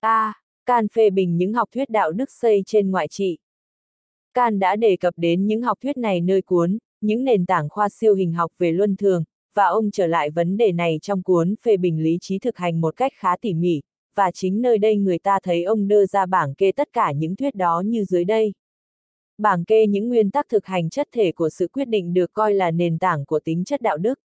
A, à, Can phê bình những học thuyết đạo đức xây trên ngoại trị. Can đã đề cập đến những học thuyết này nơi cuốn, những nền tảng khoa siêu hình học về luân thường, và ông trở lại vấn đề này trong cuốn phê bình lý trí thực hành một cách khá tỉ mỉ, và chính nơi đây người ta thấy ông đưa ra bảng kê tất cả những thuyết đó như dưới đây. Bảng kê những nguyên tắc thực hành chất thể của sự quyết định được coi là nền tảng của tính chất đạo đức.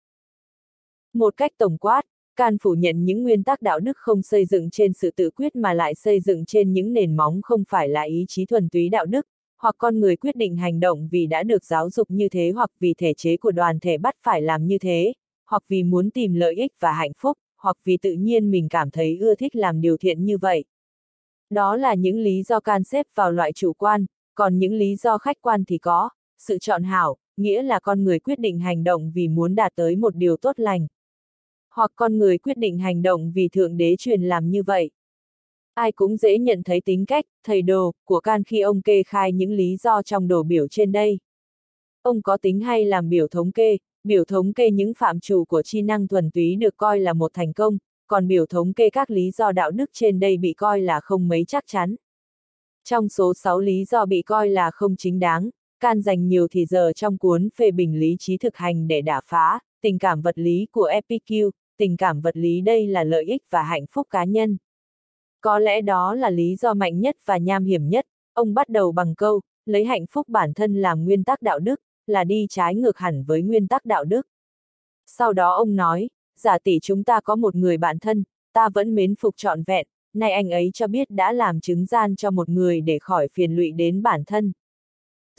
Một cách tổng quát, Can phủ nhận những nguyên tắc đạo đức không xây dựng trên sự tự quyết mà lại xây dựng trên những nền móng không phải là ý chí thuần túy đạo đức, hoặc con người quyết định hành động vì đã được giáo dục như thế hoặc vì thể chế của đoàn thể bắt phải làm như thế, hoặc vì muốn tìm lợi ích và hạnh phúc, hoặc vì tự nhiên mình cảm thấy ưa thích làm điều thiện như vậy. Đó là những lý do can xếp vào loại chủ quan, còn những lý do khách quan thì có, sự chọn hảo, nghĩa là con người quyết định hành động vì muốn đạt tới một điều tốt lành. Hoặc con người quyết định hành động vì Thượng Đế truyền làm như vậy. Ai cũng dễ nhận thấy tính cách, thầy đồ, của can khi ông kê khai những lý do trong đồ biểu trên đây. Ông có tính hay làm biểu thống kê, biểu thống kê những phạm trù của chi năng thuần túy được coi là một thành công, còn biểu thống kê các lý do đạo đức trên đây bị coi là không mấy chắc chắn. Trong số 6 lý do bị coi là không chính đáng, can dành nhiều thì giờ trong cuốn phê bình lý trí thực hành để đả phá, tình cảm vật lý của Epicure, tình cảm vật lý đây là lợi ích và hạnh phúc cá nhân. Có lẽ đó là lý do mạnh nhất và nham hiểm nhất, ông bắt đầu bằng câu, lấy hạnh phúc bản thân làm nguyên tắc đạo đức, là đi trái ngược hẳn với nguyên tắc đạo đức. Sau đó ông nói, giả tỷ chúng ta có một người bạn thân, ta vẫn mến phục trọn vẹn, nay anh ấy cho biết đã làm chứng gian cho một người để khỏi phiền lụy đến bản thân.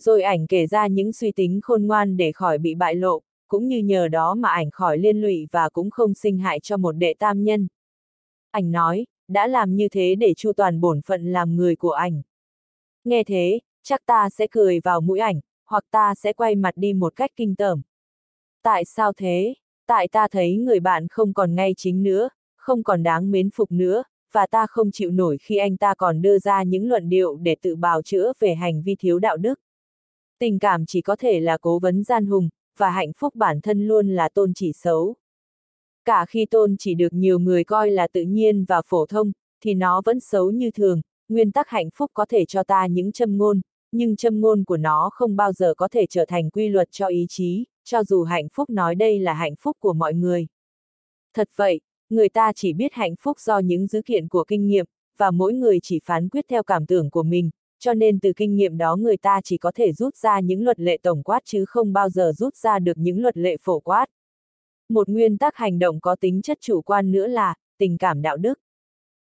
Rồi ảnh kể ra những suy tính khôn ngoan để khỏi bị bại lộ, cũng như nhờ đó mà ảnh khỏi liên lụy và cũng không sinh hại cho một đệ tam nhân. Ảnh nói, đã làm như thế để chu toàn bổn phận làm người của ảnh. Nghe thế, chắc ta sẽ cười vào mũi ảnh, hoặc ta sẽ quay mặt đi một cách kinh tởm. Tại sao thế? Tại ta thấy người bạn không còn ngay chính nữa, không còn đáng mến phục nữa, và ta không chịu nổi khi anh ta còn đưa ra những luận điệu để tự bào chữa về hành vi thiếu đạo đức. Tình cảm chỉ có thể là cố vấn gian hùng, và hạnh phúc bản thân luôn là tôn chỉ xấu. Cả khi tôn chỉ được nhiều người coi là tự nhiên và phổ thông, thì nó vẫn xấu như thường, nguyên tắc hạnh phúc có thể cho ta những châm ngôn, nhưng châm ngôn của nó không bao giờ có thể trở thành quy luật cho ý chí, cho dù hạnh phúc nói đây là hạnh phúc của mọi người. Thật vậy, người ta chỉ biết hạnh phúc do những dữ kiện của kinh nghiệm, và mỗi người chỉ phán quyết theo cảm tưởng của mình, cho nên từ kinh nghiệm đó người ta chỉ có thể rút ra những luật lệ tổng quát chứ không bao giờ rút ra được những luật lệ phổ quát. Một nguyên tắc hành động có tính chất chủ quan nữa là, tình cảm đạo đức.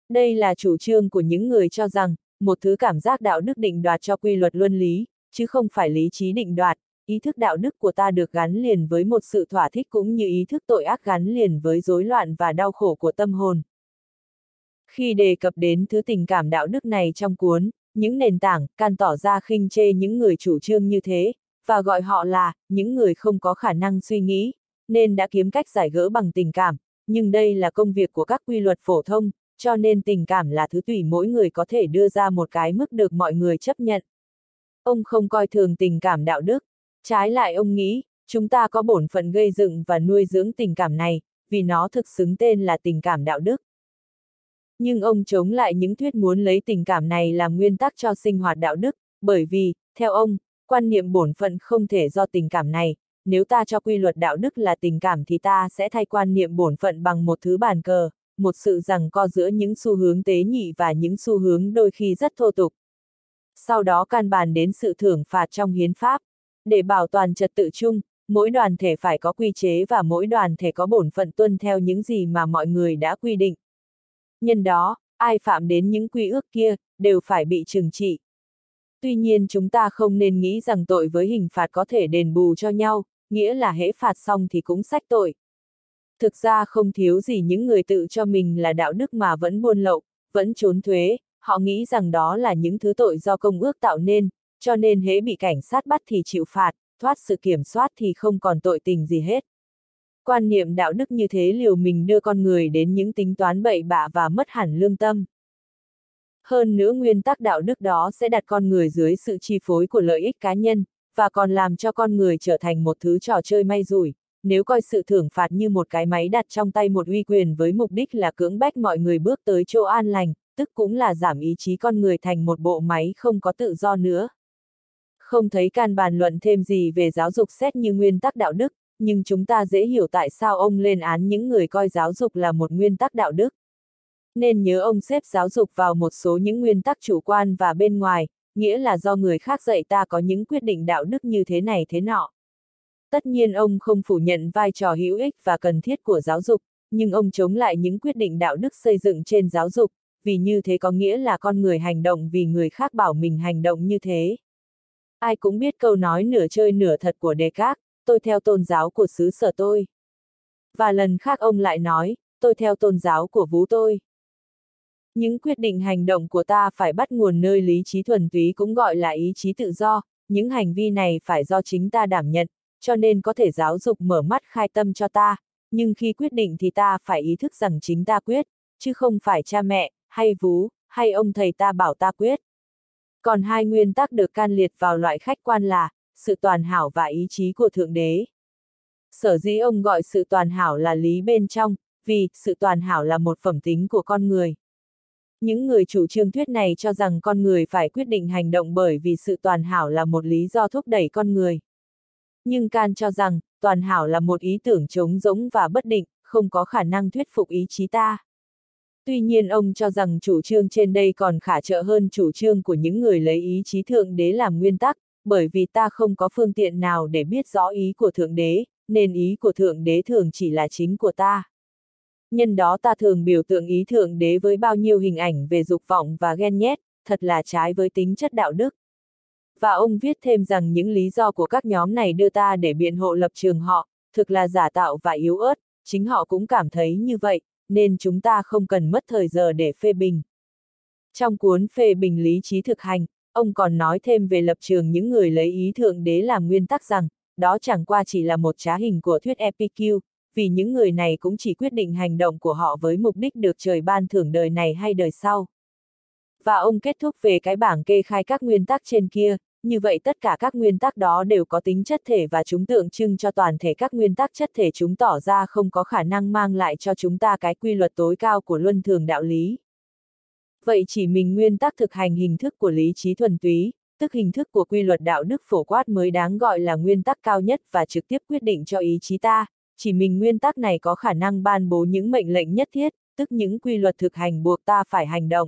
Đây là chủ trương của những người cho rằng, một thứ cảm giác đạo đức định đoạt cho quy luật luân lý, chứ không phải lý trí định đoạt, ý thức đạo đức của ta được gắn liền với một sự thỏa thích cũng như ý thức tội ác gắn liền với rối loạn và đau khổ của tâm hồn. Khi đề cập đến thứ tình cảm đạo đức này trong cuốn, những nền tảng, can tỏ ra khinh chê những người chủ trương như thế, và gọi họ là, những người không có khả năng suy nghĩ, nên đã kiếm cách giải gỡ bằng tình cảm, nhưng đây là công việc của các quy luật phổ thông, cho nên tình cảm là thứ tùy mỗi người có thể đưa ra một cái mức được mọi người chấp nhận. Ông không coi thường tình cảm đạo đức, trái lại ông nghĩ, chúng ta có bổn phận gây dựng và nuôi dưỡng tình cảm này, vì nó thực xứng tên là tình cảm đạo đức. Nhưng ông chống lại những thuyết muốn lấy tình cảm này làm nguyên tắc cho sinh hoạt đạo đức, bởi vì, theo ông, quan niệm bổn phận không thể do tình cảm này, nếu ta cho quy luật đạo đức là tình cảm thì ta sẽ thay quan niệm bổn phận bằng một thứ bàn cờ, một sự rằng co giữa những xu hướng tế nhị và những xu hướng đôi khi rất thô tục. Sau đó can bàn đến sự thưởng phạt trong hiến pháp. Để bảo toàn trật tự chung, mỗi đoàn thể phải có quy chế và mỗi đoàn thể có bổn phận tuân theo những gì mà mọi người đã quy định. Nhân đó, ai phạm đến những quy ước kia, đều phải bị trừng trị. Tuy nhiên chúng ta không nên nghĩ rằng tội với hình phạt có thể đền bù cho nhau, nghĩa là hễ phạt xong thì cũng sách tội. Thực ra không thiếu gì những người tự cho mình là đạo đức mà vẫn buôn lậu, vẫn trốn thuế, họ nghĩ rằng đó là những thứ tội do công ước tạo nên, cho nên hễ bị cảnh sát bắt thì chịu phạt, thoát sự kiểm soát thì không còn tội tình gì hết. Quan niệm đạo đức như thế liều mình đưa con người đến những tính toán bậy bạ và mất hẳn lương tâm. Hơn nữa nguyên tắc đạo đức đó sẽ đặt con người dưới sự chi phối của lợi ích cá nhân, và còn làm cho con người trở thành một thứ trò chơi may rủi, nếu coi sự thưởng phạt như một cái máy đặt trong tay một uy quyền với mục đích là cưỡng bách mọi người bước tới chỗ an lành, tức cũng là giảm ý chí con người thành một bộ máy không có tự do nữa. Không thấy can bàn luận thêm gì về giáo dục xét như nguyên tắc đạo đức, nhưng chúng ta dễ hiểu tại sao ông lên án những người coi giáo dục là một nguyên tắc đạo đức. Nên nhớ ông xếp giáo dục vào một số những nguyên tắc chủ quan và bên ngoài, nghĩa là do người khác dạy ta có những quyết định đạo đức như thế này thế nọ. Tất nhiên ông không phủ nhận vai trò hữu ích và cần thiết của giáo dục, nhưng ông chống lại những quyết định đạo đức xây dựng trên giáo dục, vì như thế có nghĩa là con người hành động vì người khác bảo mình hành động như thế. Ai cũng biết câu nói nửa chơi nửa thật của Descartes, tôi theo tôn giáo của xứ sở tôi. Và lần khác ông lại nói, tôi theo tôn giáo của vú tôi. Những quyết định hành động của ta phải bắt nguồn nơi lý trí thuần túy cũng gọi là ý chí tự do, những hành vi này phải do chính ta đảm nhận, cho nên có thể giáo dục mở mắt khai tâm cho ta, nhưng khi quyết định thì ta phải ý thức rằng chính ta quyết, chứ không phải cha mẹ, hay vú, hay ông thầy ta bảo ta quyết. Còn hai nguyên tắc được can liệt vào loại khách quan là, sự toàn hảo và ý chí của Thượng Đế. Sở dĩ ông gọi sự toàn hảo là lý bên trong, vì sự toàn hảo là một phẩm tính của con người. Những người chủ trương thuyết này cho rằng con người phải quyết định hành động bởi vì sự toàn hảo là một lý do thúc đẩy con người. Nhưng Can cho rằng, toàn hảo là một ý tưởng trống rỗng và bất định, không có khả năng thuyết phục ý chí ta. Tuy nhiên ông cho rằng chủ trương trên đây còn khả trợ hơn chủ trương của những người lấy ý chí thượng đế làm nguyên tắc, bởi vì ta không có phương tiện nào để biết rõ ý của thượng đế, nên ý của thượng đế thường chỉ là chính của ta. Nhân đó ta thường biểu tượng ý thượng đế với bao nhiêu hình ảnh về dục vọng và ghen nhét, thật là trái với tính chất đạo đức. Và ông viết thêm rằng những lý do của các nhóm này đưa ta để biện hộ lập trường họ, thực là giả tạo và yếu ớt, chính họ cũng cảm thấy như vậy, nên chúng ta không cần mất thời giờ để phê bình. Trong cuốn phê bình lý trí thực hành, ông còn nói thêm về lập trường những người lấy ý thượng đế làm nguyên tắc rằng, đó chẳng qua chỉ là một trá hình của thuyết Epicure, vì những người này cũng chỉ quyết định hành động của họ với mục đích được trời ban thưởng đời này hay đời sau. Và ông kết thúc về cái bảng kê khai các nguyên tắc trên kia, như vậy tất cả các nguyên tắc đó đều có tính chất thể và chúng tượng trưng cho toàn thể các nguyên tắc chất thể chúng tỏ ra không có khả năng mang lại cho chúng ta cái quy luật tối cao của luân thường đạo lý. Vậy chỉ mình nguyên tắc thực hành hình thức của lý trí thuần túy, tức hình thức của quy luật đạo đức phổ quát mới đáng gọi là nguyên tắc cao nhất và trực tiếp quyết định cho ý chí ta, chỉ mình nguyên tắc này có khả năng ban bố những mệnh lệnh nhất thiết, tức những quy luật thực hành buộc ta phải hành động.